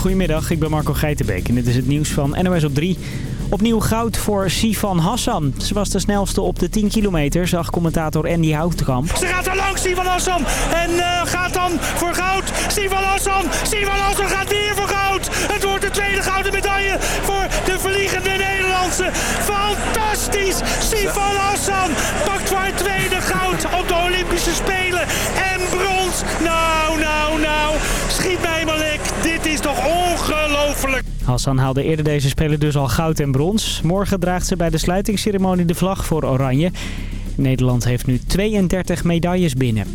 Goedemiddag, ik ben Marco Geitenbeek en dit is het nieuws van NOS op 3. Opnieuw goud voor Sifan Hassan. Ze was de snelste op de 10 kilometer, zag commentator Andy Houtkamp. Ze gaat er langs, Sifan Hassan. En uh, gaat dan voor goud. Sifan Hassan. Sifan Hassan gaat weer voor goud. Het wordt de tweede gouden medaille voor de vliegende Fantastisch. Sifan Hassan pakt voor het tweede goud op de Olympische Spelen. En brons. Nou, nou, nou. Schiet mij maar lek. Dit is toch ongelooflijk. Hassan haalde eerder deze Spelen dus al goud en brons. Morgen draagt ze bij de sluitingsceremonie de vlag voor Oranje. Nederland heeft nu 32 medailles binnen.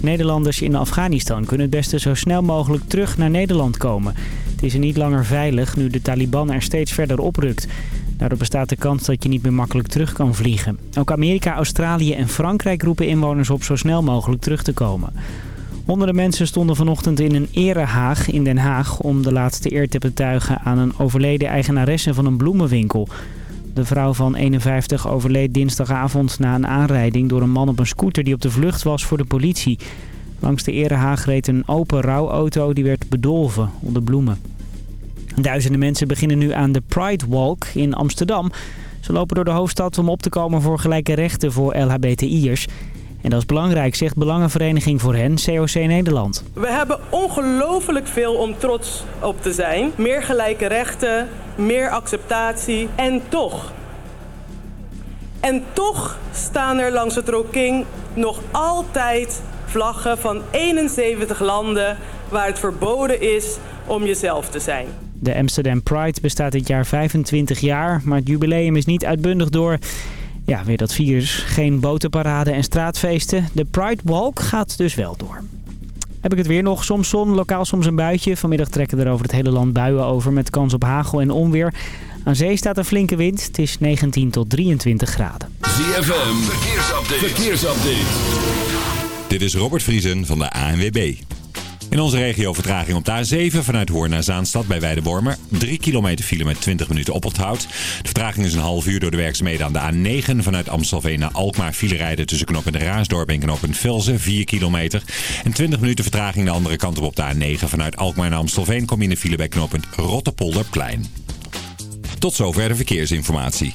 Nederlanders in Afghanistan kunnen het beste zo snel mogelijk terug naar Nederland komen. Het is er niet langer veilig nu de Taliban er steeds verder oprukt. Daardoor bestaat de kans dat je niet meer makkelijk terug kan vliegen. Ook Amerika, Australië en Frankrijk roepen inwoners op zo snel mogelijk terug te komen. Honderden mensen stonden vanochtend in een erehaag in Den Haag... om de laatste eer te betuigen aan een overleden eigenaresse van een bloemenwinkel. De vrouw van 51 overleed dinsdagavond na een aanrijding door een man op een scooter... die op de vlucht was voor de politie. Langs de erehaag reed een open rouwauto die werd bedolven onder bloemen. Duizenden mensen beginnen nu aan de Pride Walk in Amsterdam. Ze lopen door de hoofdstad om op te komen voor gelijke rechten voor LHBTI'ers... En dat is belangrijk, zegt Belangenvereniging voor hen, COC Nederland. We hebben ongelooflijk veel om trots op te zijn. Meer gelijke rechten, meer acceptatie en toch... En toch staan er langs het Roking nog altijd vlaggen van 71 landen waar het verboden is om jezelf te zijn. De Amsterdam Pride bestaat dit jaar 25 jaar, maar het jubileum is niet uitbundig door... Ja, weer dat virus. Geen botenparade en straatfeesten. De Pride Walk gaat dus wel door. Heb ik het weer nog. Soms zon, lokaal soms een buitje. Vanmiddag trekken er over het hele land buien over met kans op hagel en onweer. Aan zee staat een flinke wind. Het is 19 tot 23 graden. ZFM, verkeersupdate. verkeersupdate. Dit is Robert Vriesen van de ANWB. In onze regio vertraging op de A7 vanuit Hoorn naar Zaanstad bij Weidewormer. 3 kilometer file met 20 minuten oponthoud. De vertraging is een half uur door de werkzaamheden aan de A9 vanuit Amstelveen naar Alkmaar. File rijden tussen knooppunt Raasdorp en knooppunt Velzen 4 kilometer. En 20 minuten vertraging de andere kant op op de A9 vanuit Alkmaar naar Amstelveen. Kom je in de file bij knooppunt Rottepolderplein. Tot zover de verkeersinformatie.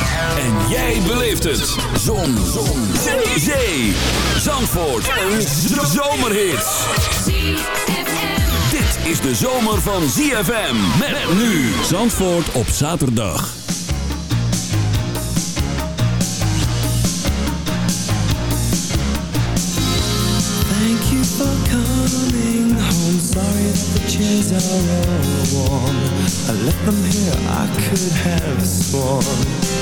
En jij beleeft het. Zon. Zon. Zee. Zee. Zandvoort. Een zomerhit. Dit is de zomer van ZFM. Met nu. Zandvoort op zaterdag. Thank you for coming home. Sorry if the chairs are all warm. I left them here, I could have sworn.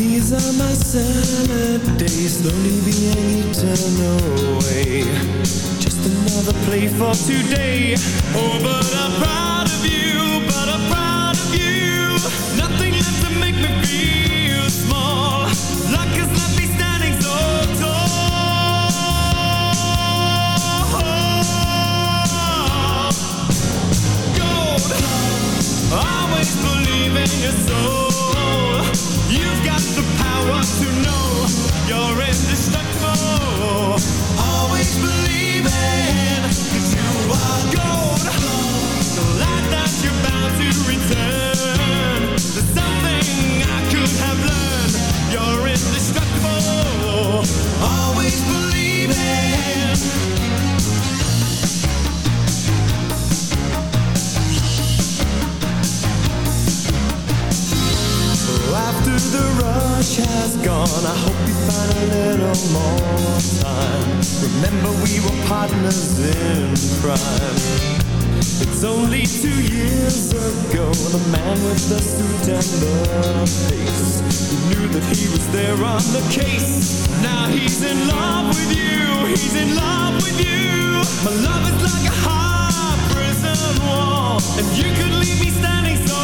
These are my salad days, slowly being eaten away. Just another play for today. Oh, but I'm proud of you, but I'm proud of you. Nothing left to make me feel small. Luck has left me standing so tall. Gold, always believe in your soul. You've got the power to know you're indestructible. Always believing you are gold. The light that you're bound to return. There's something I could have learned. You're indestructible. Always believing. On. I hope you find a little more time. Remember we were partners in crime. It's only two years ago The man with the suit and the face Who knew that he was there on the case Now he's in love with you He's in love with you My love is like a high prison wall And you could leave me standing so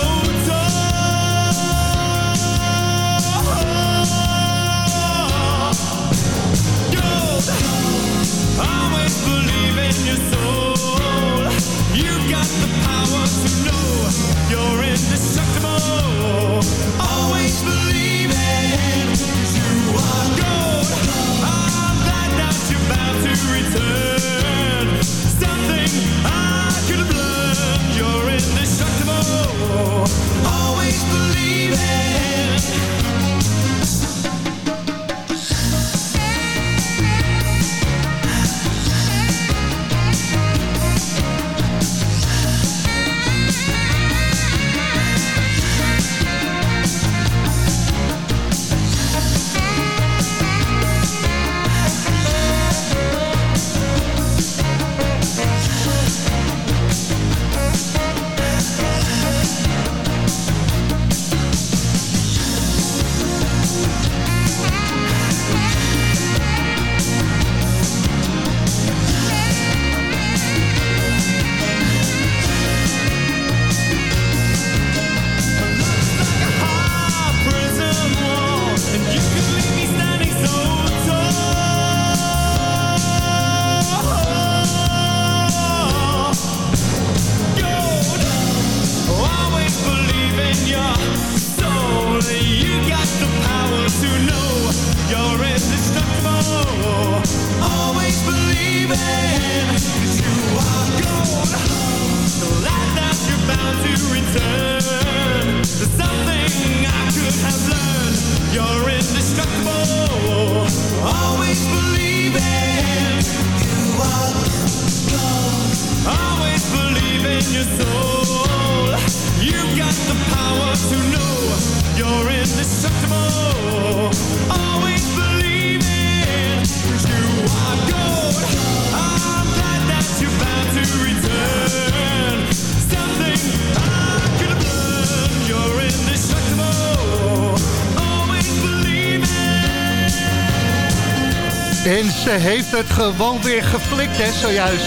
heeft het gewoon weer geflikt, hè, zojuist.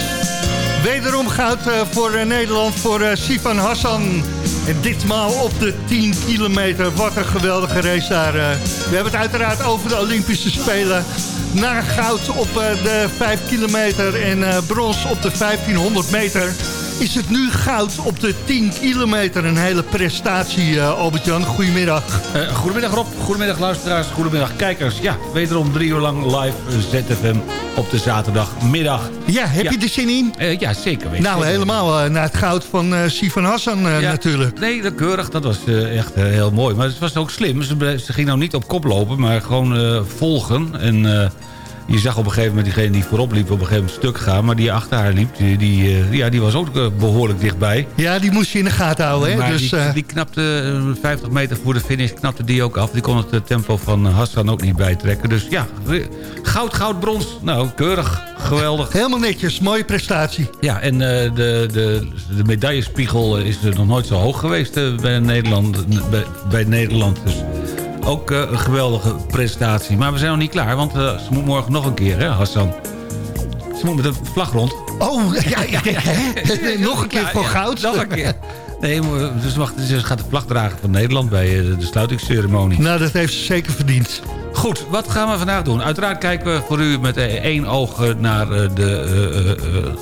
Wederom goud eh, voor eh, Nederland, voor eh, Sifan Hassan. En ditmaal op de 10 kilometer. Wat een geweldige race daar. We hebben het uiteraard over de Olympische Spelen. Na goud op de 5 kilometer en brons op de 1500 meter... is het nu goud op de 10 kilometer. Een hele prestatie, eh, Albert-Jan. Goedemiddag. Eh, goedemiddag Rob, goedemiddag luisteraars, goedemiddag kijkers. Ja, wederom drie uur lang live eh, ZFM op de zaterdagmiddag. Ja, heb Ja. je er zin in? Ja, zeker weten. Nou, helemaal naar het goud van Sifan Hassan Ja, natuurlijk. Nee, dat keurig. Dat was echt heel mooi. Maar het was ook slim. Ze, ze ging nou niet op kop lopen, maar gewoon volgen. En je zag op een gegeven moment diegene die voorop liep... op een gegeven moment stuk gaan. Maar die achter haar liep, die, die, eh, ja, die was ook eh, behoorlijk dichtbij. Ja, die moest je in de gaten houden. Hè? Maar Dus, die, eh, die knapte eh, 50 meter voor de finish, knapte die ook af. Die kon het tempo van Hassan ook niet bijtrekken. Dus ja, goud, goud, brons. Nou, keurig, geweldig. helemaal netjes, mooie prestatie. Ja, en de, de, de medaillespiegel is er nog nooit zo hoog geweest bij, Nederland, bij, bij Nederland. Dus ook eh, een geweldige prestatie. Maar we zijn nog niet klaar, want eh, ze moet morgen nog een keer, hè, Hassan? Ze moet met de vlag rond. Oh, ja, ja, ja, nog een keer voor goud. Nog een keer. Nee, maar, dus wacht, ze gaat de vlag dragen van Nederland bij eh, de sluitingsceremonie. Nou, dat heeft ze zeker verdiend. Goed, wat gaan we vandaag doen? Uiteraard kijken we voor u met eh, één oog eh, naar eh, de eh, eh, eh,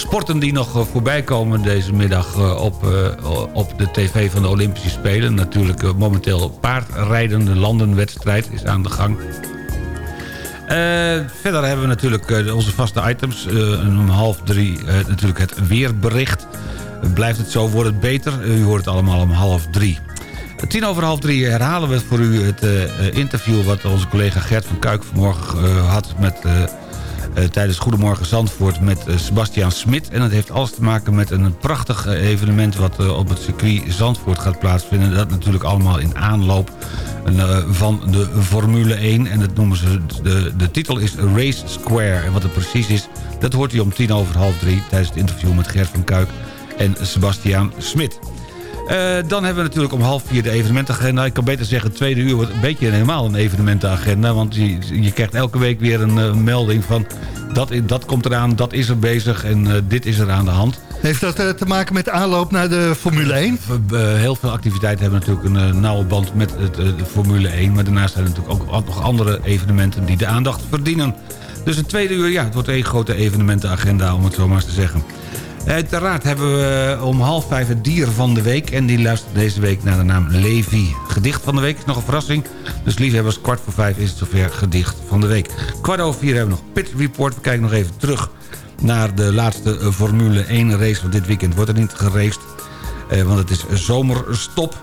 sporten die nog eh, voorbij komen deze middag eh, op, eh, op de tv van de Olympische Spelen. Natuurlijk momenteel paardrijden, de landenwedstrijd is aan de gang. Verder hebben we natuurlijk onze vaste items. Om half drie natuurlijk het weerbericht. Blijft het zo, wordt het beter? U hoort het allemaal om half drie. Tien over half drie herhalen we voor u het interview... wat onze collega Gert van Kuik vanmorgen had met... eh, tijdens Goedemorgen Zandvoort met eh, Sebastiaan Smit. En dat heeft alles te maken met een prachtig eh, evenement... wat op het circuit Zandvoort gaat plaatsvinden. Dat natuurlijk allemaal in aanloop van de Formule 1. En dat noemen ze, de, de titel is Race Square. En wat het precies is, dat hoort u om tien over half drie... tijdens het interview met Gert van Kuik en Sebastiaan Smit. Eh, dan hebben we natuurlijk om half vier de evenementenagenda. Ik kan beter zeggen, het tweede uur wordt een beetje helemaal een evenementenagenda. Want je, je krijgt elke week weer een eh, melding van... Dat, dat komt eraan, dat is er bezig en eh, dit is er aan de hand. Heeft dat te maken met de aanloop naar de Formule 1? We- eh, heel veel activiteiten hebben natuurlijk een nauwe band met het, de Formule 1. Maar daarnaast zijn er natuurlijk ook nog andere evenementen die de aandacht verdienen. Dus een tweede uur, ja, het wordt één grote evenementenagenda om het zo maar eens te zeggen. Uiteraard hebben we eh, om half vijf het dier van de week. En die luistert deze week naar de naam Levi. Gedicht van de week is nog een verrassing. Dus liefhebbers, kwart voor vijf is het zover gedicht van de week. Kwart over vier hebben we nog Pit Report. We kijken nog even terug naar de laatste eh, Formule 1 race van dit weekend. Wordt er niet geraced, eh, want het is zomerstop.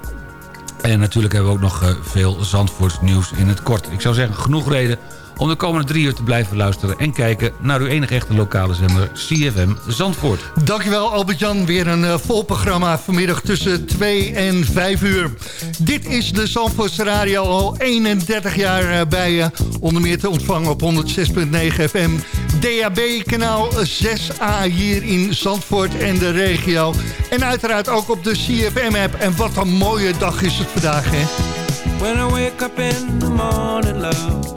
En natuurlijk hebben we ook nog veel Zandvoorts nieuws in het kort. Ik zou zeggen, genoeg reden om de komende drie uur te blijven luisteren... en kijken naar uw enige echte lokale zender CFM Zandvoort. Dankjewel Albert-Jan. Weer een eh, vol programma vanmiddag tussen 2 en 5 uur. Dit is de Zandvoortse Radio al 31 jaar eh, bij je. Onder meer te ontvangen op 106.9 FM. DAB kanaal 6A hier in Zandvoort en de regio. En uiteraard ook op de CFM-app. En wat een mooie dag is het vandaag, hè? When I wake up in the morning, love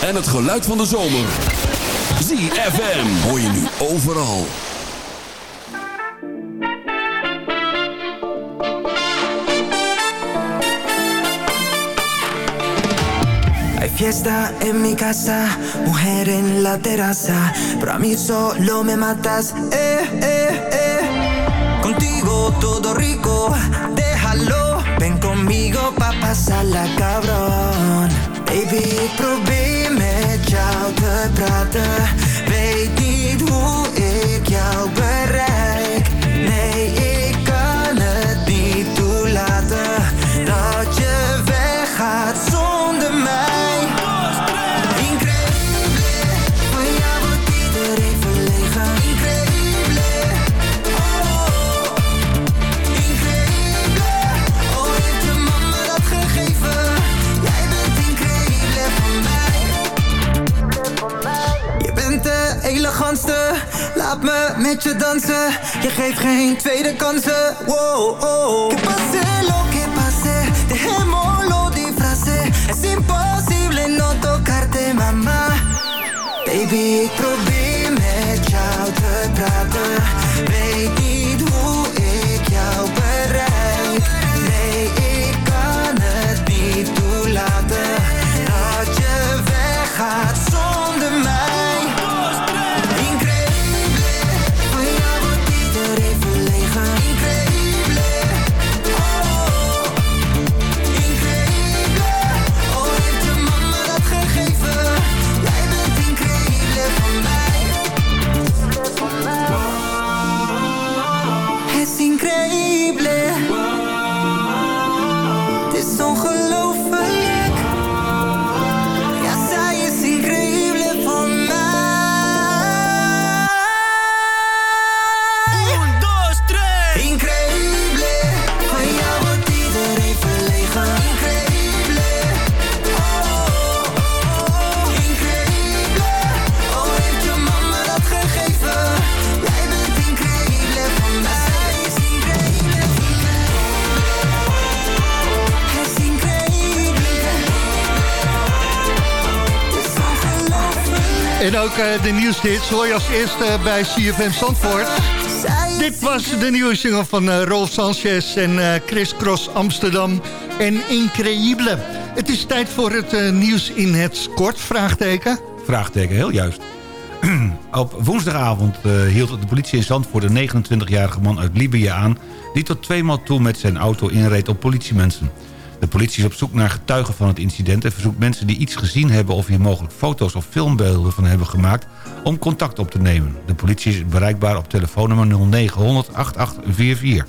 en het geluid van de zomer. ZFM hoor je nu overal. Hay fiesta en mi casa, mujer en la terraza, pero a mí solo me matas, eh, eh, eh. Contigo todo rico, déjalo, ven conmigo pa pasarla cabrón. Baby, ik probeer met jou te praten, weet niet hoe ik jou bereik. Je geeft geen tweede kansen. Wow, oh. Que pase lo que pase, dejémoslo disfrace. Es imposible no tocarte, mama. Baby, probeer eh, de nieuwshits hoor je als eerste bij CFM Zandvoort. Dit was de nieuwe single van eh, Rolf Sanchez en eh, Chris Cross Amsterdam en Increïble. Het is tijd voor het nieuws in het kort, vraagteken. Vraagteken, heel juist. Op woensdagavond hield de politie in Zandvoort een 29-jarige man uit Libië aan... die tot tweemaal toe met zijn auto inreed op politiemensen. De politie is op zoek naar getuigen van het incident... en verzoekt mensen die iets gezien hebben... of hier mogelijk foto's of filmbeelden van hebben gemaakt... om contact op te nemen. De politie is bereikbaar op telefoonnummer 0900 8844.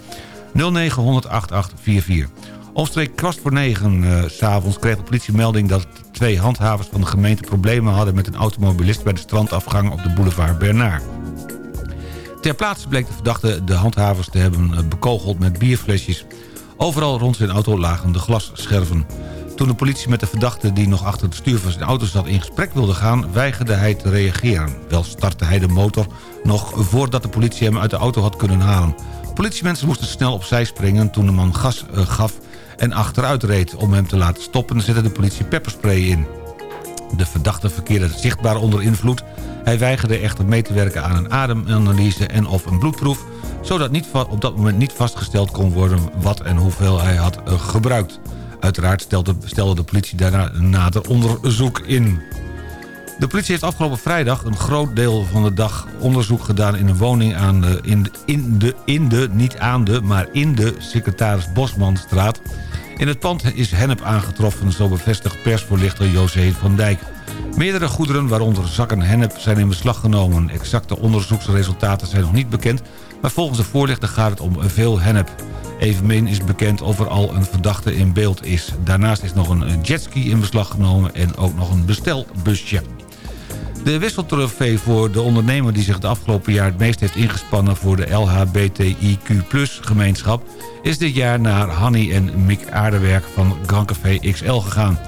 0900 8844. Omstreeks kwart voor negen eh, s s'avonds kreeg de politie melding... dat twee handhavers van de gemeente problemen hadden... met een automobilist bij de strandafgang op de boulevard Bernard. Ter plaatse bleek de verdachte de handhavers te hebben eh, bekogeld met bierflesjes. Overal rond zijn auto lagen de glasscherven. Toen de politie met de verdachte die nog achter het stuur van zijn auto zat in gesprek wilde gaan, weigerde hij te reageren. Wel startte hij de motor nog voordat de politie hem uit de auto had kunnen halen. Politiemensen moesten snel opzij springen toen de man gas eh, gaf en achteruit reed. Om hem te laten stoppen zette de politie pepperspray in. De verdachte verkeerde zichtbaar onder invloed. Hij weigerde echter mee te werken aan een ademanalyse en of een bloedproef... zodat niet op dat moment niet vastgesteld kon worden wat en hoeveel hij had eh, gebruikt. Uiteraard stelde, stelde de politie daarna nader onderzoek in. De politie heeft afgelopen vrijdag een groot deel van de dag onderzoek gedaan... in een woning aan de, in, de, in, de, in de, niet aan de, maar in de secretaris Bosmanstraat. In het pand is hennep aangetroffen, zo bevestigt persvoorlichter José van Dijk. Meerdere goederen, waaronder zakken hennep, zijn in beslag genomen. Exacte onderzoeksresultaten zijn nog niet bekend... maar volgens de voorlichter gaat het om veel hennep. Evenmin is bekend of er al een verdachte in beeld is. Daarnaast is nog een jetski in beslag genomen en ook nog een bestelbusje. De wisseltrofee voor de ondernemer die zich het afgelopen jaar het meest heeft ingespannen voor de LHBTIQ-gemeenschap is dit jaar naar Hanny en Mick Aardewerk van Grand Café XL gegaan.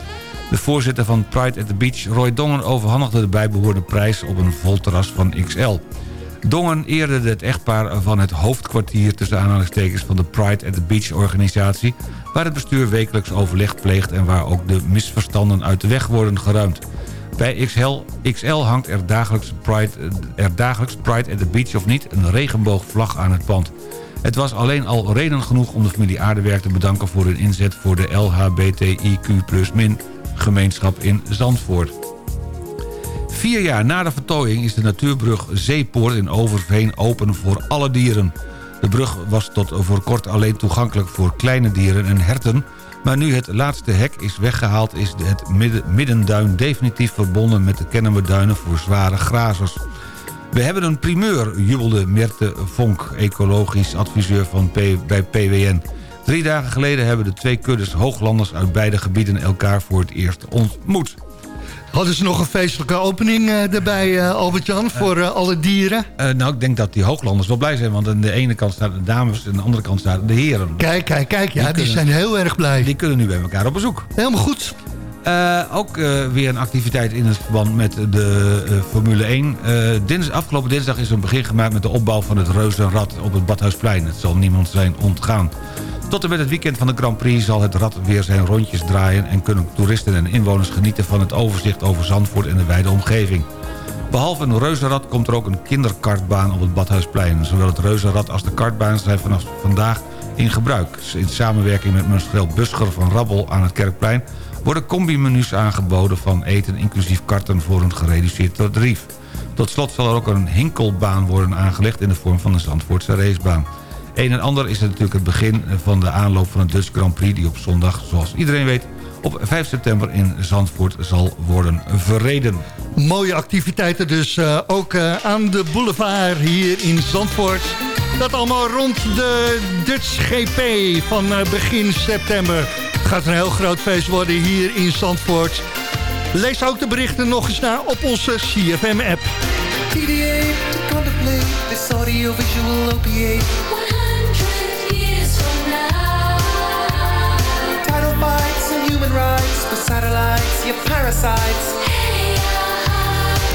De voorzitter van Pride at the Beach, Roy Dongen, overhandigde de bijbehorende prijs op een vol terras van XL. Dongen eerde het echtpaar van het hoofdkwartier tussen aanhalingstekens van de Pride at the Beach organisatie, waar het bestuur wekelijks overleg pleegt en waar ook de misverstanden uit de weg worden geruimd. Bij XL, XL hangt er dagelijks, Pride, er dagelijks Pride at the Beach of niet... een regenboogvlag aan het pand. Het was alleen al reden genoeg om de familie Aardewerk te bedanken... voor hun inzet voor de LHBTIQ gemeenschap in Zandvoort. Vier jaar na de vertooiing is de natuurbrug Zeepoort in Overveen open voor alle dieren. De brug was tot voor kort alleen toegankelijk voor kleine dieren en herten... maar nu het laatste hek is weggehaald is het midden- middenduin definitief verbonden met de Kennemerduinen voor zware grazers. We hebben een primeur, jubelde Merte Vonk, ecologisch adviseur van bij PWN. Drie dagen geleden hebben de twee kuddes hooglanders uit beide gebieden elkaar voor het eerst ontmoet. Hadden ze nog een feestelijke opening eh, erbij, eh, Albert-Jan, voor eh, alle dieren? Nou, ik denk dat die hooglanders wel blij zijn... want aan de ene kant staan de dames en aan de andere kant staan de heren. Kijk, kijk, kijk. Ja, die, kunnen- zijn heel erg blij. Die kunnen nu bij elkaar op bezoek. Helemaal goed. Eh, ook eh, weer een activiteit in het verband met de eh, Formule 1. Eh, dins, afgelopen dinsdag is een begin gemaakt met de opbouw van het Reuzenrad op het Badhuisplein. Het zal niemand zijn ontgaan. Tot en met het weekend van de Grand Prix zal het rad weer zijn rondjes draaien... en kunnen toeristen en inwoners genieten van het overzicht over Zandvoort en de wijde omgeving. Behalve een reuzenrad komt er ook een kinderkartbaan op het Badhuisplein. Zowel het reuzenrad als de kartbaan zijn vanaf vandaag in gebruik. In samenwerking met Marcel Buscher van Rabbel aan het Kerkplein... worden combi-menus aangeboden van eten inclusief karten voor een gereduceerd tarief. Tot slot zal er ook een hinkelbaan worden aangelegd in de vorm van een Zandvoortse racebaan. Een en ander is natuurlijk het begin van de aanloop van het Dutch Grand Prix... die op zondag, zoals iedereen weet, op 5 september in Zandvoort zal worden verreden. Mooie activiteiten dus eh, ook eh, aan de boulevard hier in Zandvoort. Dat allemaal rond de Dutch GP van eh, begin september. Het gaat een heel groot feest worden hier in Zandvoort. Lees ook de berichten nog eens na op onze CFM-app. Satellites, you parasites.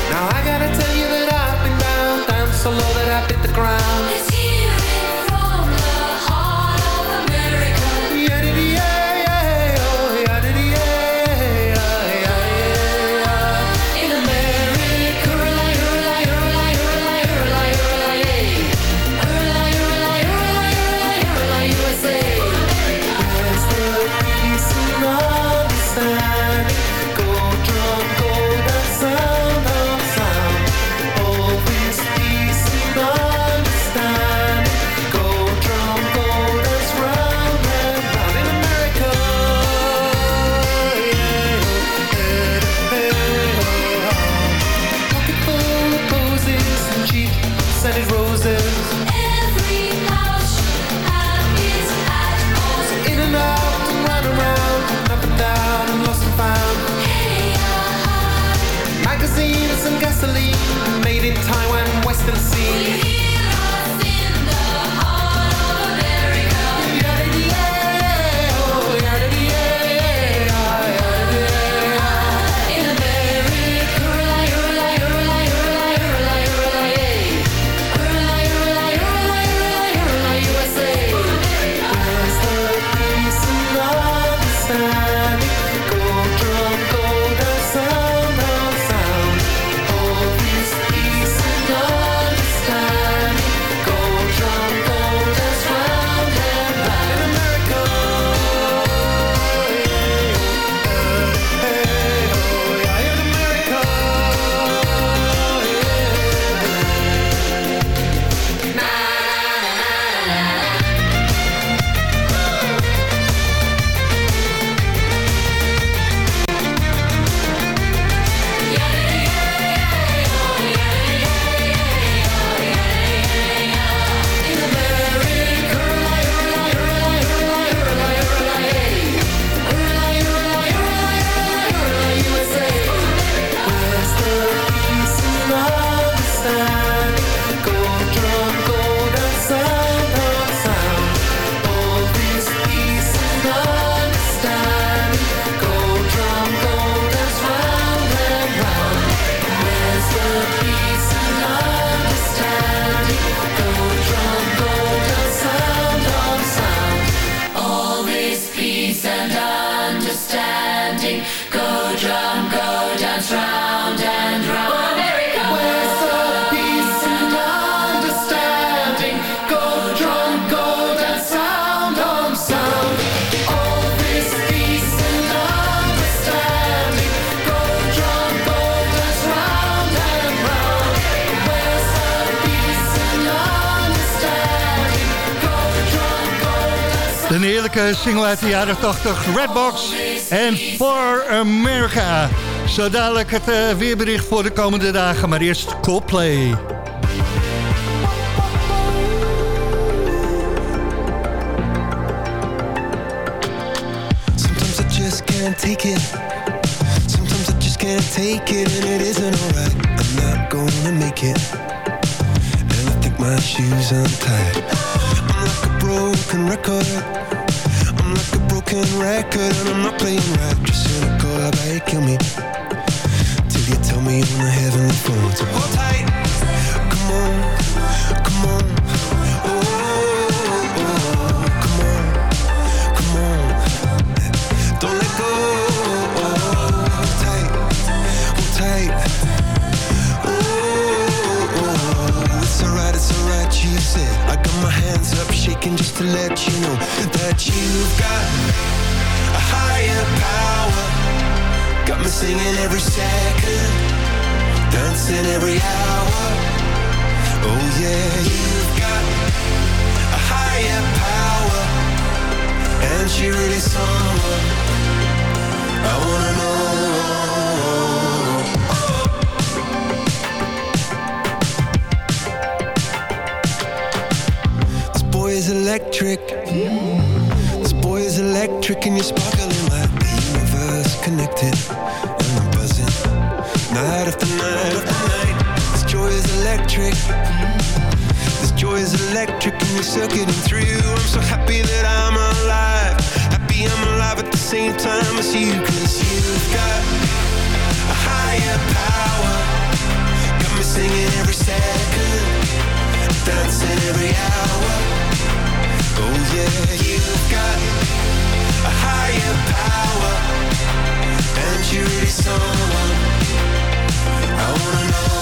Now I gotta tell you that I've been down, down so low that I hit the ground. Uit de jaren 80, Redbox en For America. Zo dadelijk het eh, weerbericht voor de komende dagen, maar eerst Coldplay. Sometimes I just can't take it. Sometimes I just can't take it, and it isn't alright. I'm not gonna make it. And I think my shoes untied. I'm like a broken record. I'm like a broken record, and I'm not playing right. Just cynical, I bet you kill me. Till you tell me on the heavenly phone to hold tight. You've got a higher power, and she really I wanna know. This boy is electric. This boy is electric, and you're sparkling you're circuiting through. I'm so happy that I'm alive. Happy I'm alive at the same time as you, cause you've got a higher power. Got me singing every second, dancing every hour. Oh yeah, you've got a higher power, and you're really someone I wanna know.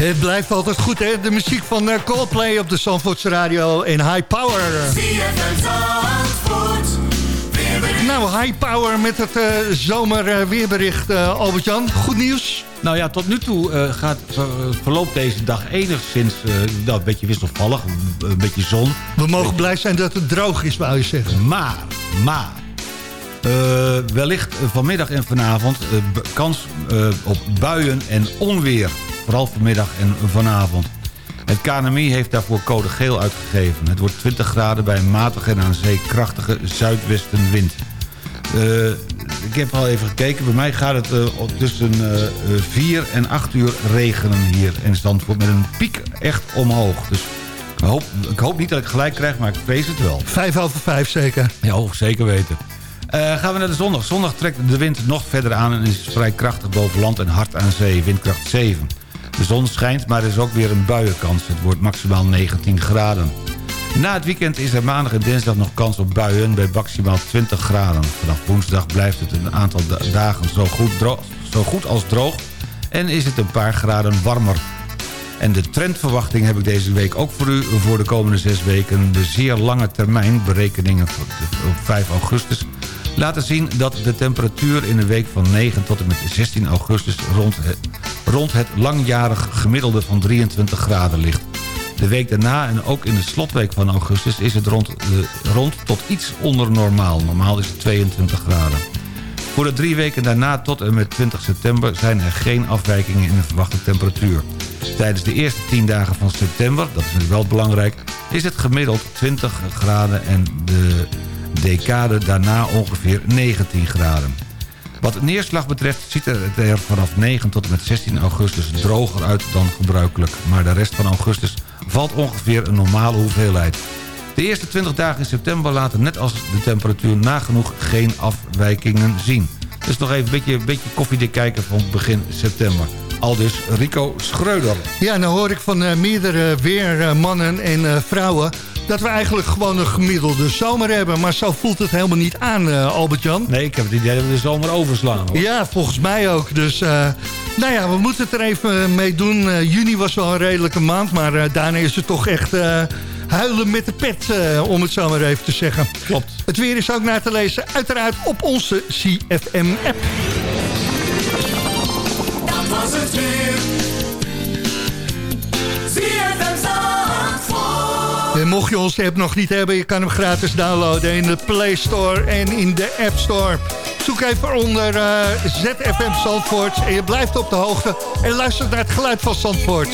Het blijft altijd goed, hè? De muziek van eh, Coldplay op de Zandvoortse Radio in High Power. Nou, High Power met het eh, zomerweerbericht, eh, Albert-Jan. Goed nieuws? Nou ja, tot nu toe gaat, ver- verloopt deze dag enigszins nou, een beetje wisselvallig. Een, beetje zon. We mogen blij zijn dat het droog is, wou je zeggen. Maar, maar... wellicht vanmiddag en vanavond kans op buien en onweer. Vooral vanmiddag en vanavond. Het KNMI heeft daarvoor code geel uitgegeven. Het wordt 20 graden bij een matige en aan zee krachtige zuidwestenwind. Eh, ik heb al even gekeken. Bij mij gaat het eh, tussen eh, eh, 4 en 8 uur regenen hier in Zandvoort. Met een piek echt omhoog. Dus ik hoop, ik hoop niet dat ik gelijk krijg, maar ik vrees het wel. Vijf over vijf zeker. Ja, oh, zeker weten. Gaan we naar de zondag. Zondag trekt de wind nog verder aan en is vrij krachtig boven land en hard aan zee. Windkracht 7. De zon schijnt, maar er is ook weer een buienkans. Het wordt maximaal 19 graden. Na het weekend is er maandag en dinsdag nog kans op buien bij maximaal 20 graden. Vanaf woensdag blijft het een aantal da- dagen zo goed, zo goed als droog... en is het een paar graden warmer. En de trendverwachting heb ik deze week ook voor u voor de komende zes weken. De zeer lange termijn berekeningen op 5 augustus laten zien dat de temperatuur in de week van 9 tot en met 16 augustus rond het, rond het langjarig gemiddelde van 23 graden ligt. De week daarna en ook in de slotweek van augustus is het rond, de, rond tot iets onder normaal. Normaal is het 22 graden. Voor de drie weken daarna tot en met 20 september zijn er geen afwijkingen in de verwachte temperatuur. Tijdens de eerste 10 dagen van september, dat is wel belangrijk, is het gemiddeld 20 graden en de decade daarna ongeveer 19 graden. Wat neerslag betreft ziet het er vanaf 9 tot en met 16 augustus droger uit dan gebruikelijk. Maar de rest van augustus valt ongeveer een normale hoeveelheid. De eerste 20 dagen in september laten net als de temperatuur nagenoeg geen afwijkingen zien. Dus nog even een beetje, een beetje koffiedik kijken van begin september. Al dus Rico Schreuder. Ja, nou hoor ik van eh, meerdere weermannen en eh, vrouwen... dat we eigenlijk gewoon een gemiddelde zomer hebben. Maar zo voelt het helemaal niet aan, eh, Albert-Jan. Nee, ik heb het idee dat we de zomer overslaan. Hoor. Ja, volgens mij ook. Dus eh, nou ja, we moeten het er even mee doen. Eh, juni was wel een redelijke maand, maar daarna is het toch echt... eh, Huilen met de pet, om het zo maar even te zeggen. Klopt. Het weer is ook naar te lezen, uiteraard op onze CFM-app. Dat was het weer. Mocht je onze app nog niet hebben, je kan hem gratis downloaden in de Play Store en in de App Store. Zoek even onder eh, ZFM Zandvoort en je blijft op de hoogte en luistert naar het geluid van Zandvoort.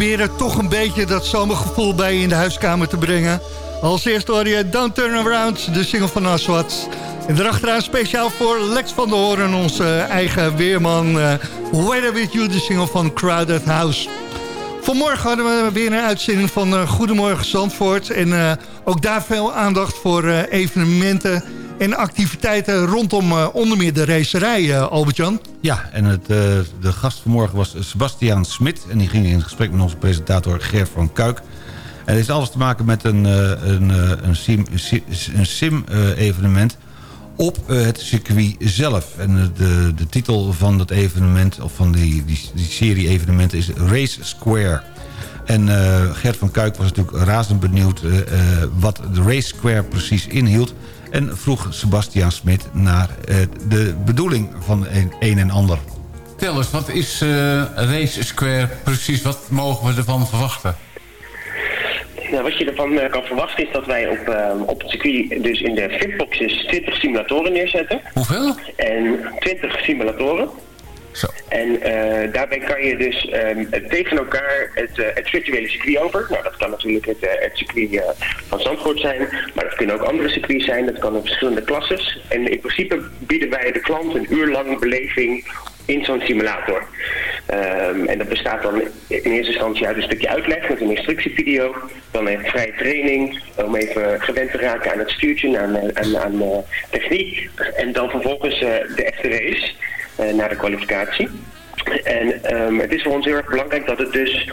Proberen toch een beetje dat zomergevoel bij je in de huiskamer te brengen. Als eerste hoor je Don't Turn Around, de single van Aswad. En erachteraan speciaal voor Lex van der Hoorn, onze eigen weerman. Uh, Weather With You, de single van Crowded House. Vanmorgen hadden we weer een uitzending van uh, Goedemorgen Zandvoort. En uh, ook daar veel aandacht voor evenementen en activiteiten rondom onder meer de racerij, Albert-Jan. Ja, en het, de gast vanmorgen was Sebastiaan Smit. En die ging in gesprek met onze presentator Ger van Kuik. En het heeft alles te maken met een, een, een sim-evenement... Sim, op het circuit zelf. En de, de titel van dat evenement, of van die, die, die serie evenementen, is Race Square. En Gert van Kuik was natuurlijk razend benieuwd wat de Race Square precies inhield. En vroeg Sebastiaan Smit naar de bedoeling van een, een en ander. Tel eens, wat is Race Square precies? Wat mogen we ervan verwachten? Nou, wat je ervan uh, kan verwachten is dat wij op, uh, op het circuit dus in de fitboxes 20 simulatoren neerzetten. Hoeveel? En 20 simulatoren. Zo. En uh, daarbij kan je dus um, tegen elkaar het, het virtuele circuit over. Nou, dat kan natuurlijk het, het circuit van Zandvoort zijn, maar dat kunnen ook andere circuits zijn. Dat kan in verschillende klasses. En in principe bieden wij de klant een uur lang beleving in zo'n simulator. Um, en dat bestaat dan in eerste instantie uit een stukje uitleg met een instructievideo. Dan een vrije training om even gewend te raken aan het stuurtje, aan, aan, aan techniek. En dan vervolgens de echte race naar de kwalificatie. En um, het is voor ons heel erg belangrijk dat het dus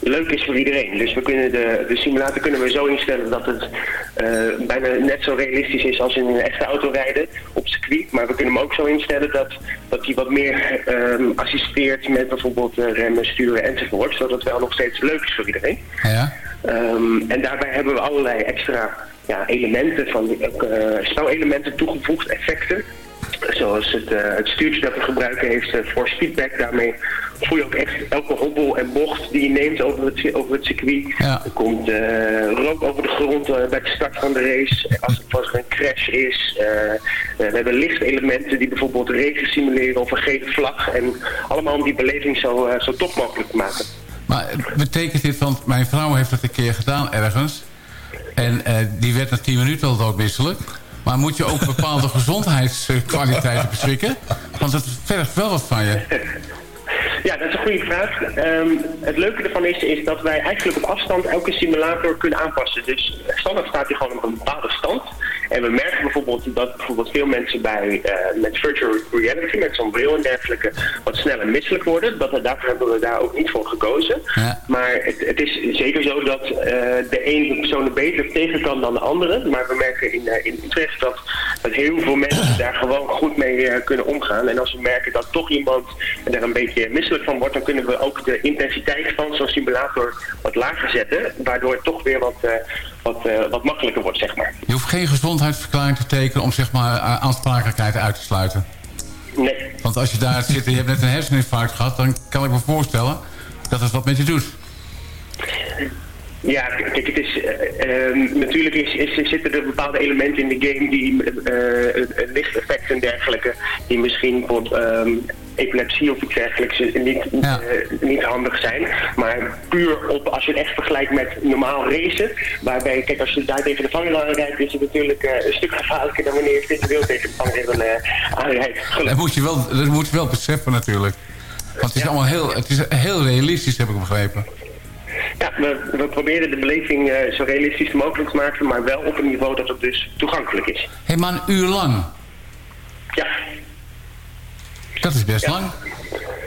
leuk is voor iedereen. Dus we kunnen de, de simulator kunnen we zo instellen dat het uh, bijna net zo realistisch is als in een echte auto rijden op circuit. Maar we kunnen hem ook zo instellen dat, dat hij wat meer um, assisteert met bijvoorbeeld uh, remmen, sturen enzovoort. Zodat het wel nog steeds leuk is voor iedereen. Ja. Um, en daarbij hebben we allerlei extra ja, elementen, van, uh, spelelementen toegevoegd, effecten. Zoals het, uh, het stuurtje dat we gebruiken heeft uh, force feedback. Daarmee voel je ook echt elke hobbel en bocht die je neemt over het, over het circuit. Ja. Er komt uh, rook over de grond bij de start van de race. Als, als er een crash is. we hebben lichtelementen die bijvoorbeeld regen simuleren of een gele vlag. En allemaal om die beleving zo, zo top mogelijk te maken. Maar betekent dit, want mijn vrouw heeft het een keer gedaan ergens. En die werd na 10 minuten al doodmisselijk. Maar moet je ook bepaalde gezondheidskwaliteiten beschikken? Want het vergt wel wat van je. Ja, dat is een goede vraag. Um, het leuke ervan is, is dat wij eigenlijk op afstand elke simulator kunnen aanpassen. Dus standaard staat hij gewoon op een bepaalde stand. En we merken bijvoorbeeld dat bijvoorbeeld veel mensen bij, uh, met virtual reality, met zo'n bril en dergelijke, wat sneller misselijk worden. Dat, daarvoor hebben we daar ook niet voor gekozen. Ja. Maar het, het, is zeker zo dat uh, de ene persoon er beter tegen kan dan de andere. Maar we merken in, uh, in Utrecht dat, dat heel veel mensen daar gewoon goed mee kunnen omgaan. En als we merken dat toch iemand er een beetje misselijk van wordt, dan kunnen we ook de intensiteit van zo'n simulator wat lager zetten. Waardoor het toch weer wat, wat, wat makkelijker wordt, zeg maar. Je hoeft geen gezondheidsverklaring te tekenen om zeg maar aansprakelijkheid uit te sluiten. Nee. Want als je daar zit en je hebt net een herseninfarct gehad... dan kan ik me voorstellen dat het wat met je doet. Ja, kijk, het is, uh, uh, natuurlijk is, is, zitten er bepaalde elementen in de game die uh, lichteffecten en dergelijke, die misschien bijvoorbeeld um, epilepsie of iets dergelijks niet, ja. niet handig zijn. Maar puur op, als je het echt vergelijkt met normaal racen, waarbij, kijk, als je daar tegen de vangrail rijdt, is het natuurlijk een stuk gevaarlijker dan wanneer je virtueel tegen de vangrail aanrijdt. Dat moet je wel, dat moet je wel beseffen natuurlijk. Want het is Ja. allemaal heel, het is heel realistisch, heb ik begrepen. Ja, we, we proberen de beleving uh, zo realistisch mogelijk te maken, maar wel op een niveau dat het dus toegankelijk is. Maar een uur lang. Ja, Dat is best Ja. lang.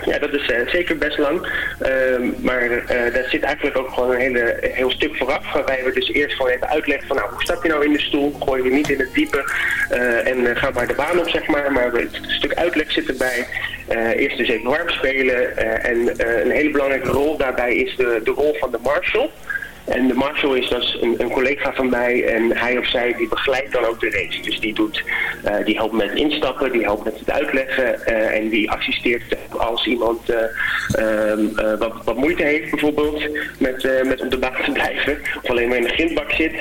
ja dat is uh, zeker best lang. Ehm, maar uh, daar zit eigenlijk ook gewoon een hele, heel stuk vooraf. Waarbij we dus eerst gewoon even uitleggen van nou, hoe stap je nou in de stoel? Gooi je niet in het diepe uh, en ga maar de baan op, zeg maar. Maar het stuk uitleg zit erbij. Eh, eerst dus even warm spelen. eh, en eh, een hele belangrijke rol daarbij is de, de rol van de marshal. En de marshal is dus een, een collega van mij en hij of zij die begeleidt dan ook de race. Dus die, doet, eh, die helpt met instappen, die helpt met het uitleggen eh, en die assisteert als iemand eh, ehm, eh, wat, wat moeite heeft bijvoorbeeld met, met op de baan te blijven of alleen maar in de grindbak zit.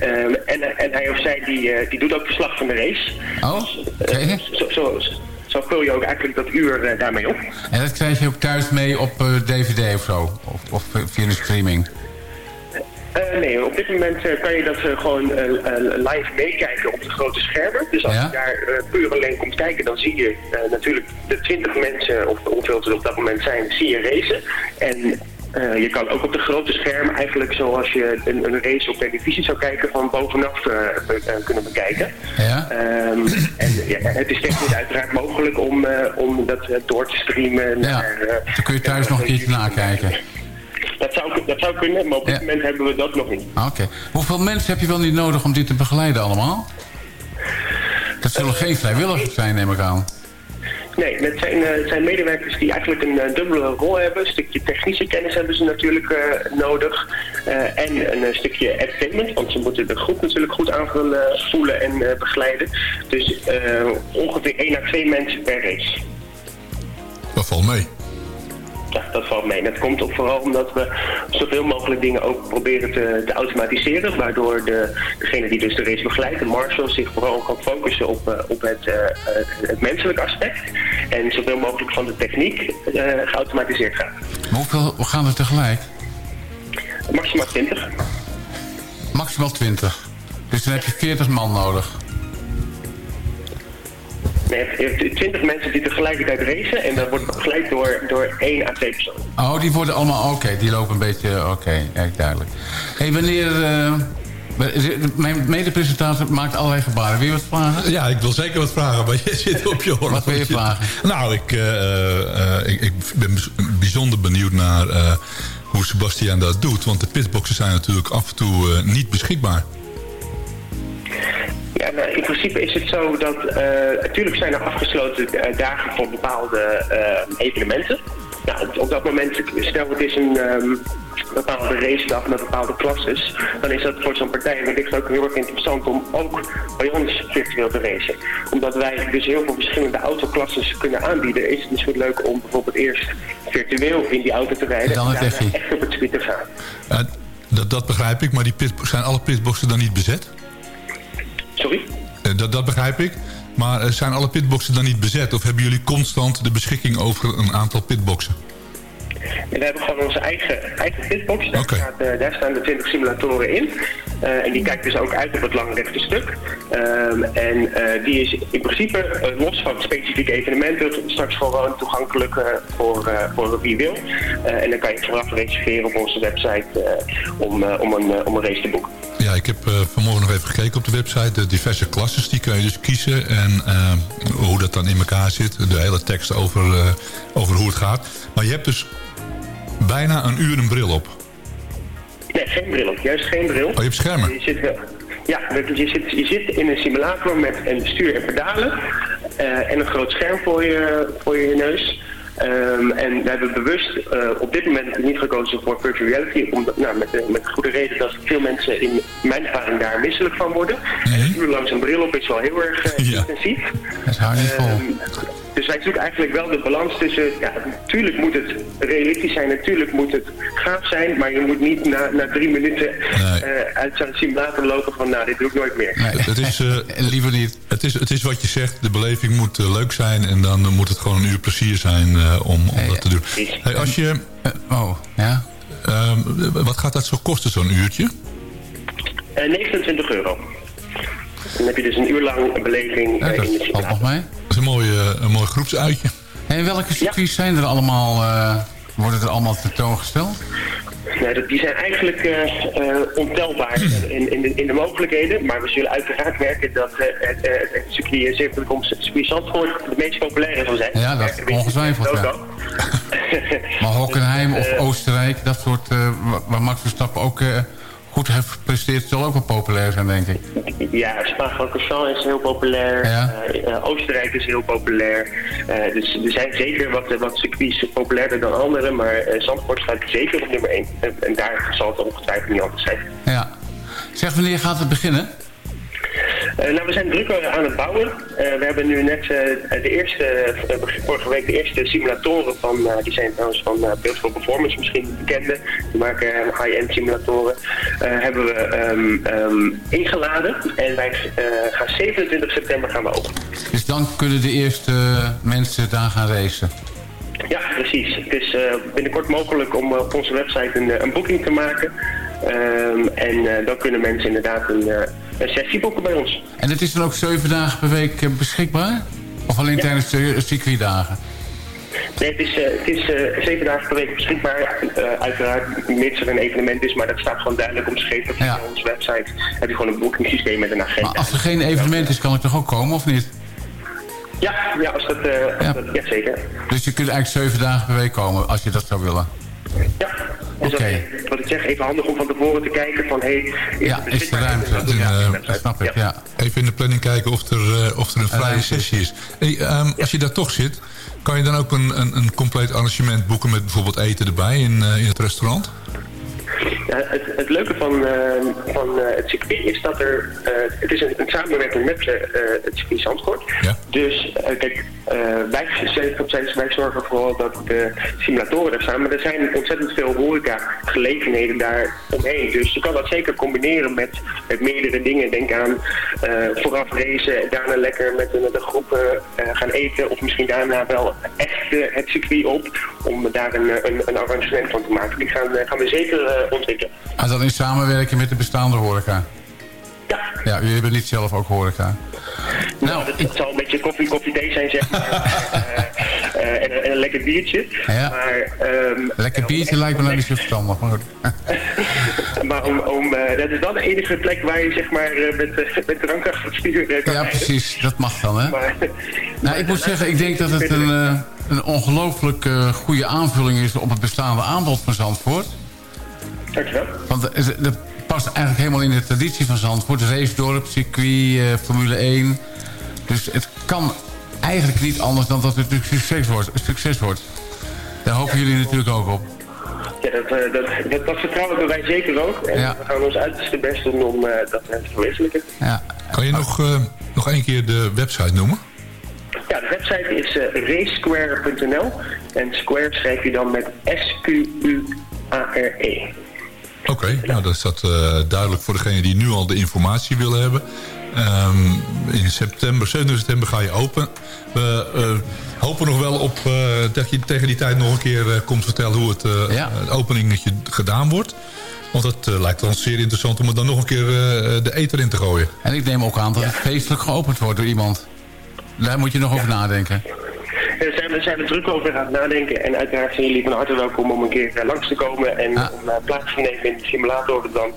Ehm, en, en hij of zij die, die doet ook verslag van de race. Oh, oké. Zo, zo, zo vul je ook eigenlijk dat uur daarmee op. En dat krijg je ook thuis mee op DVD of zo? Of, of via de streaming? Eh, nee, op dit moment eh, kan je dat eh, gewoon live meekijken op de grote schermen. Dus als Ja? je daar puur alleen komt kijken, dan zie je natuurlijk de 20 mensen, of hoeveel er op dat moment zijn, zie je racen. En je kan ook op de grote scherm eigenlijk zoals je een, een race op televisie zou kijken, van bovenaf eh, kunnen bekijken. Ja? Ehm, en ja, het is technisch uiteraard mogelijk om, om dat door te streamen. Naar, eh, Dan kun je thuis nog een keertje nakijken. Dat zou, dat zou kunnen, maar op dit Ja. moment hebben we dat nog niet. Ah, Oké. Hoeveel mensen heb je wel niet nodig om dit te begeleiden allemaal? Dat zullen geen vrijwilligers zijn, neem ik aan. Nee, het zijn, eh, het zijn medewerkers die eigenlijk een eh, dubbele rol hebben. Een stukje technische kennis hebben ze natuurlijk eh, nodig. Eh, en een stukje entertainment, want ze moeten de groep natuurlijk goed aanvullen, voelen en eh, begeleiden. Dus eh, ongeveer 1 à 2 mensen per race. Dat valt mee. Ja, dat valt mee. En dat komt ook vooral omdat we zoveel mogelijk dingen ook proberen te, te automatiseren. Waardoor de, degene die dus de race begeleidt, de marshal, zich vooral kan focussen op, eh, op het, eh, eh, het menselijke aspect. En zoveel mogelijk van de techniek eh, geautomatiseerd gaat. Maar hoeveel gaan er tegelijk? Maximaal 20. Maximaal 20. Dus dan heb je 40 man nodig. Nee, je hebt- je hebt 20 mensen die tegelijkertijd racen en dat wordt begeleid door, door 1 à 2 personen. Oh, die worden allemaal... Oké, die lopen een beetje... Oké, ja, duidelijk. Hé, hey, wanneer... eh, mijn medepresentator maakt allerlei gebaren. Wil je wat vragen? Ja, ik wil zeker wat vragen, maar je zit op je horloge. Wat wil je vragen? Nou, ik, eh, eh, ik, ik ben bijzonder benieuwd naar eh, hoe Sebastian dat doet. Want de pitboxen zijn natuurlijk af en toe eh, niet beschikbaar. Nou, in principe is het zo dat eh, natuurlijk zijn er afgesloten eh, dagen voor bepaalde eh, evenementen. Nou, op, dat moment, stel het is een ehm, bepaalde racedag met bepaalde klasses, dan is dat voor zo'n partij wellicht ook heel erg interessant om ook bij ons virtueel te racen. Omdat wij dus heel veel verschillende autoklasses kunnen aanbieden, is het misschien leuk om bijvoorbeeld eerst virtueel in die auto te rijden Dan en het daarna echt op het circuit te gaan. Eh, dat, dat begrijp ik, maar die pit, zijn alle pitboxen dan niet bezet? Eh, dat, dat begrijp ik. Maar eh, zijn alle pitboxen dan niet bezet? Of hebben jullie constant de beschikking over een aantal pitboxen? En we hebben gewoon onze eigen, eigen pitbox. Daar, staat, eh, daar staan de 20 simulatoren in. Eh, en die kijkt dus ook uit op het langrechte stuk. Ehm, en eh, die is in principe, los van specifieke evenementen, straks gewoon toegankelijk voor, voor wie wil. En dan kan je vooraf reserveren op onze website om, om, een, om een race te boeken. Ja, ik heb vanmorgen nog even gekeken op de website. De diverse klasses, die kun je dus kiezen. En hoe dat dan in elkaar zit. De hele tekst over, over hoe het gaat. Maar je hebt dus bijna een uur een bril op. Nee, geen bril op. Juist geen bril. Oh, je hebt schermen? Je zit, ja, je zit, je zit in een simulator met een stuur en pedalen eh, en een groot scherm voor je, voor je neus. Ehm, en we hebben bewust eh, op dit moment niet gekozen voor virtual reality, omdat, nou, met, de, met de goede reden dat veel mensen in mijn ervaring daar misselijk van worden. Een uur lang zo'n bril op is wel heel erg eh, Ja. intensief. Dat hou je niet vol. Ehm, dus wij zoeken eigenlijk wel de balans tussen, ja, natuurlijk moet het realistisch zijn, natuurlijk moet het gaaf zijn, maar je moet niet na, na drie minuten Nee. eh, uit zo'n simulator lopen van, nou, dit doe ik nooit meer. Nee, Het is, eh, liever niet. het, is, het is wat je zegt, de beleving moet eh, leuk zijn. En dan moet het gewoon een uur plezier zijn eh, om, om dat te doen. Hey, als je, oh, ja? ehm, wat gaat dat zo kosten, zo'n uurtje? Eh, 29 euro. Dan heb je dus een uur lang een beleving ja dat in de simulator. nog mee. Dat is een mooi, eh, een mooi groepsuitje. En welke circuits zijn er allemaal... eh, worden er allemaal tentoongesteld? Nee, dat- die zijn eigenlijk eh, eh, ontelbaar in, in, de, in de mogelijkheden. Maar we zullen uiteraard werken dat eh, het, het circuit Circuit circuit Zandvoort de meest populaire zal zijn. Ja, dat we ongetwijfeld, ja. Maar Hockenheim of Eh, Oostenrijk, dat soort... eh, wa- waar Max Verstappen ook eh, goed heeft gepresteerd... zal ook wel populair zijn, denk ik. Ja, Spa-Francorchamps is heel populair. Ja. Eh, eh, Oostenrijk is heel populair. Eh, dus er zijn zeker wat, wat circuits populairder dan andere. Maar Zandvoort staat zeker op nummer 1. En, en daar zal het ongetwijfeld niet altijd zijn. Ja. Zeg, wanneer gaat het beginnen? Eh, nou, we zijn druk aan het bouwen. Eh, we hebben nu net eh, de eerste, vorige week de eerste simulatoren van, die zijn trouwens van Build for Performance, misschien bekende. Die maken high-end simulatoren. hebben we ehm, ehm, ingeladen en wij gaan 27 september gaan we open. Dus dan kunnen de eerste mensen daar gaan racen. Ja, precies. Het is binnenkort mogelijk om op onze website een, een boeking te maken. Ehm, en dan kunnen mensen inderdaad een, eh, een sessie boeken bij ons. En het is dan ook zeven dagen per week eh, beschikbaar? Of alleen tijdens de circuitdagen? Nee, het is, eh, het is eh, zeven dagen per week beschikbaar. Eh, uiteraard, mits er een evenement is, maar dat staat gewoon duidelijk omschreven op onze website. Heb je gewoon een boekingssysteem met een agenda. Maar als er geen evenement is, kan ik toch ook komen, of niet? Ja, ja, als dat, eh, als dat, ja, zeker. Dus je kunt eigenlijk zeven dagen per week komen, als je dat zou willen? Dus Oké. dat, wat ik zeg, even handig om van tevoren te kijken van, hé, hey, is Ja, is de ruimte? Ja, snap ik, ja. Even in de planning kijken of er, eh, of er een vrije sessie is. Hey, ehm, als je daar toch zit, kan je dan ook een, een, een compleet arrangement boeken met bijvoorbeeld eten erbij in, eh, in het restaurant? Ja, het, het leuke van, eh, van eh, het circuit is dat er... eh, het is een, een samenwerking met eh, het circuit Zandvoort. Dus eh, kijk, wij, wij, wij zorgen vooral dat de simulatoren er staan. Maar er zijn ontzettend veel horeca-gelegenheden daar omheen. Dus je kan dat zeker combineren met, met meerdere dingen. Denk aan vooraf racen, daarna lekker met de, met de groepen gaan eten. Of misschien daarna wel echt het circuit op om daar een, een, een arrangement van te maken. Die gaan, gaan we zeker ontwikkelen. En dan in samenwerking met de bestaande horeca? Ja. Ja, jullie hebben niet zelf ook horeca? Nou, dat, dat zal een beetje koffie, koffie, thee zijn, zeg maar. Eh, eh, en, een- en een lekker biertje. Ja. Maar, ehm, Lekker biertje lijkt me nou niet zo verstandig, maar goed. maar om, om, eh, dat is dan de enige plek waar je zeg maar met, met drank achter het stuur eh, kan Ja, precies. Dat mag dan, hè? Maar, Nou, ik moet zeggen, ik denk dat het een, een ongelooflijk goede aanvulling is op het bestaande aanbod van Zandvoort. Dankjewel. Want het, het past eigenlijk helemaal in de traditie van Zandvoort. Racedorp, circuit, eh, Formule 1. Dus het kan eigenlijk niet anders dan dat het succes wordt. Succes wordt. Daar hopen jullie natuurlijk ook op. Ja, dat, eh, dat, dat, dat vertrouwen hebben wij zeker ook. En Ja. we gaan ons uiterste best doen om eh, dat eh, te verwezenlijken. Ja. Kan je nog, eh, nog één keer de website noemen? Ja, de website is eh racesquare.nl. En square schrijf je dan met S-Q-U-A-R-E. Oké, nou dat is dat eh, duidelijk voor degene die nu al de informatie willen hebben. Ehm, in september, 7 september ga je open. We eh, hopen nog wel op eh, dat je tegen die tijd nog een keer komt vertellen hoe het, het openingetje gedaan wordt. Want het eh, lijkt ons zeer interessant om er dan nog een keer de eter in te gooien. En ik neem ook aan dat het feestelijk geopend wordt door iemand. Daar moet je nog over nadenken. Zijn we, zijn we druk over aan het nadenken. En uiteraard zijn jullie van harte welkom om een keer eh, langs te komen en om uh, plaats te nemen in de simulator. Dan,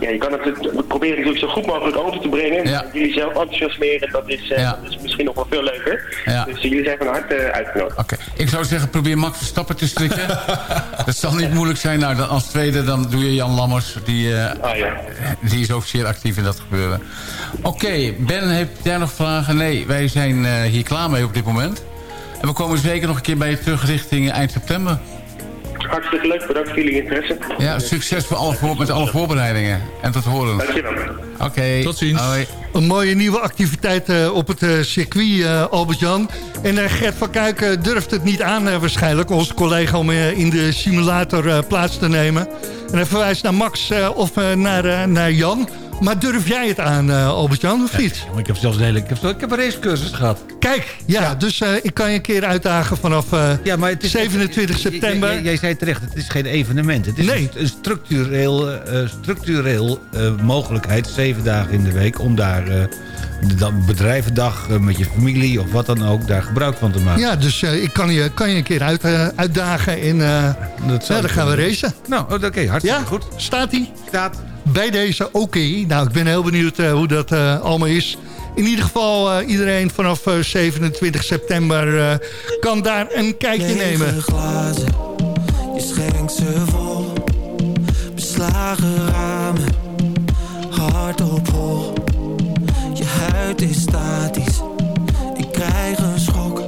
ja, je kan het, we proberen natuurlijk zo goed mogelijk over te brengen. Ja. Jullie zelf enthousiasmeren, dat is, eh, Ja. dat is misschien nog wel veel leuker. Ja. Dus jullie zijn van harte eh, uitgenodigd. Oké, ik zou zeggen, probeer Max Verstappen te strikken. dat zal niet moeilijk zijn. Nou, dan als tweede dan doe je Jan Lammers. Die, eh, Ah, ja. die is ook zeer actief in dat gebeuren. Oké, Ben, heb jij nog vragen? Nee, wij zijn eh, hier klaar mee op dit moment. En we komen zeker nog een keer bij je terug richting eind september. Hartstikke leuk, bedankt voor jullie interesse. Ja, succes voor alle voor, met alle voorbereidingen. En tot horen. Dankjewel. Oké. Tot ziens. Hoi. Een mooie nieuwe activiteit eh, op het eh, circuit, eh, Albert-Jan. En Gert van Kuiken durft het niet aan waarschijnlijk... onze collega om in de simulator eh, plaats te nemen. En hij verwijst naar Max eh, of naar, eh, naar Jan. Maar durf jij het aan, eh, Albert-Jan, of niet? Ik heb zelfs een hele... Ik heb, ik heb een racecursus gehad. Kijk, ja, dus eh, ik kan je een keer uitdagen vanaf eh, Ja, maar het is 27 Jij, september. jij- jij zei terecht, het is geen evenement. Het is Nee. een, structureel, structureel mogelijkheid, zeven dagen in de week... om daar de dan bedrijvendag met je familie of wat dan ook... daar gebruik van te maken. Ja, dus ik kan je, kan je een keer uit, uitdagen en eh, zou ja, dan gaan we racen. Nou, oké, hartstikke Ja, goed. staat hij? Staat. Bij deze oké. Nou, ik ben heel benieuwd eh, hoe dat eh, allemaal is. In ieder geval, eh, iedereen vanaf eh, 27 september kan daar een kijkje nemen. Glazen, je schenkt ze vol. Beslagen ramen, hard op hol. Je huid is statisch, ik krijg een schok.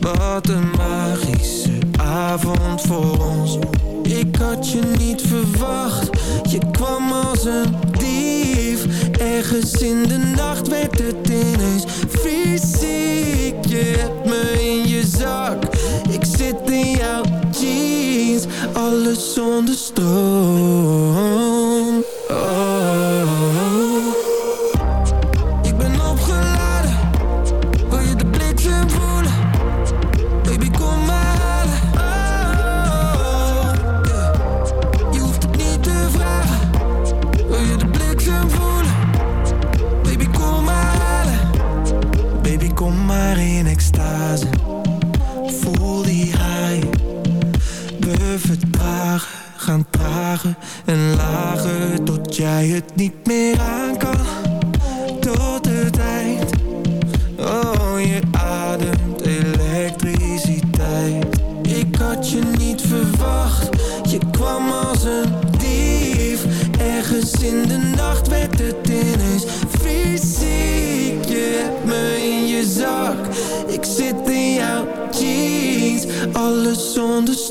Wat een magische avond voor ons. Ik had je niet verwacht, je kwam als een dief. Ergens in de nacht werd het ineens fysiek. Je hebt me in je zak. Ik zit in jouw jeans. Alles zonder stroom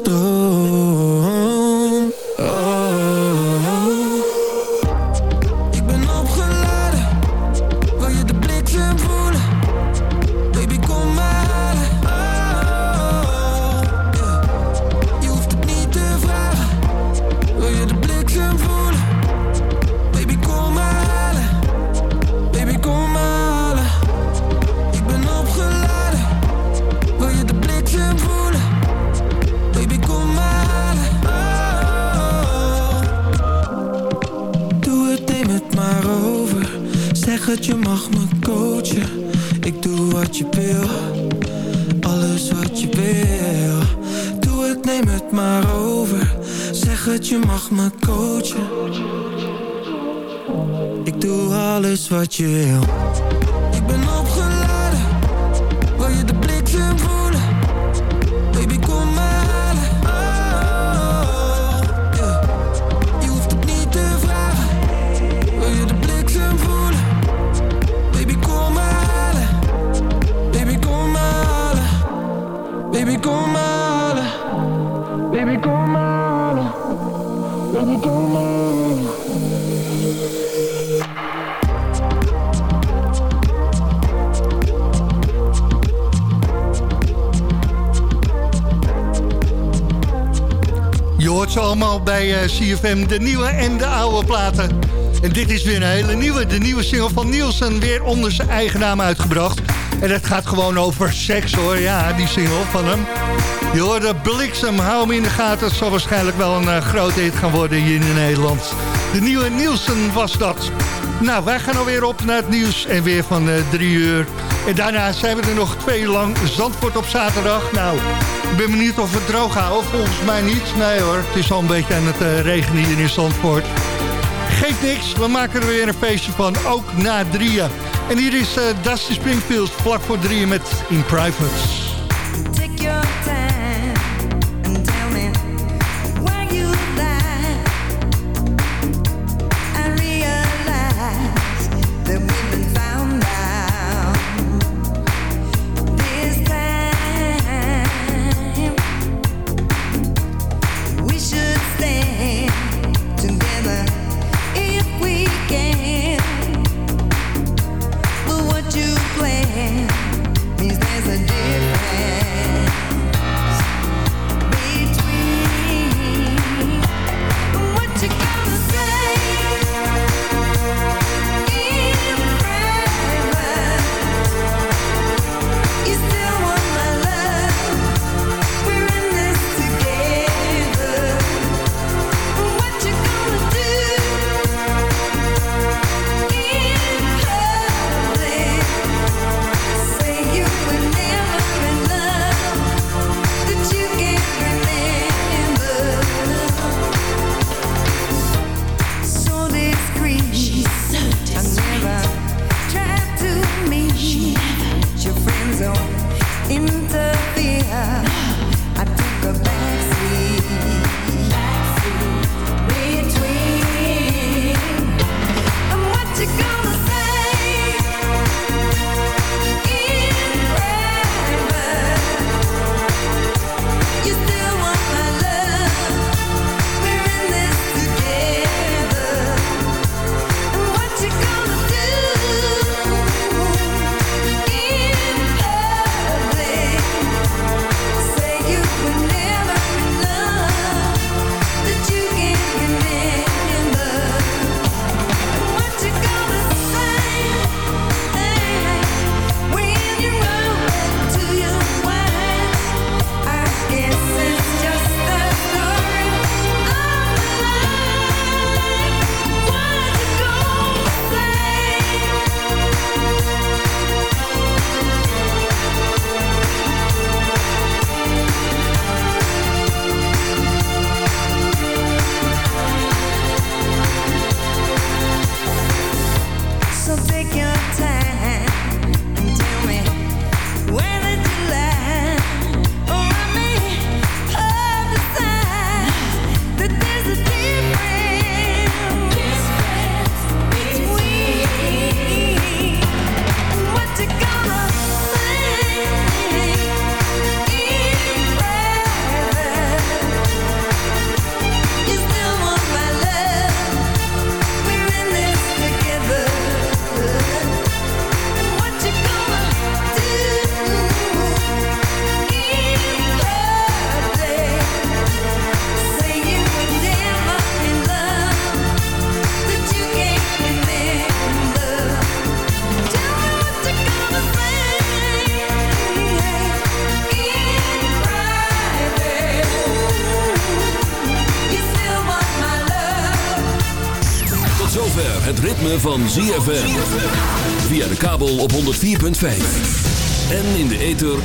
zonder wat je. CFM, de nieuwe en de oude platen. En dit is weer een hele nieuwe, de nieuwe single van Nielsen, weer onder zijn eigen naam uitgebracht. En het gaat gewoon over seks hoor, ja, die single van hem. Je hoorde Bliksem, hou hem in de gaten. Het zal waarschijnlijk wel een uh, grote hit gaan worden hier in Nederland. De nieuwe Nielsen was dat. Nou, wij gaan alweer op naar het nieuws en weer van uh, drie uur. En daarna zijn we er nog twee lang. Zandvoort op zaterdag. Nou, ik ben benieuwd of we het droog houden. Volgens mij niet. Nee hoor, het is al een beetje aan het uh, regenen hier in Zandvoort. Geeft niks, we maken er weer een feestje van. Ook na drieën. En hier is uh, Dusty Springfield vlak voor drieën met In Private.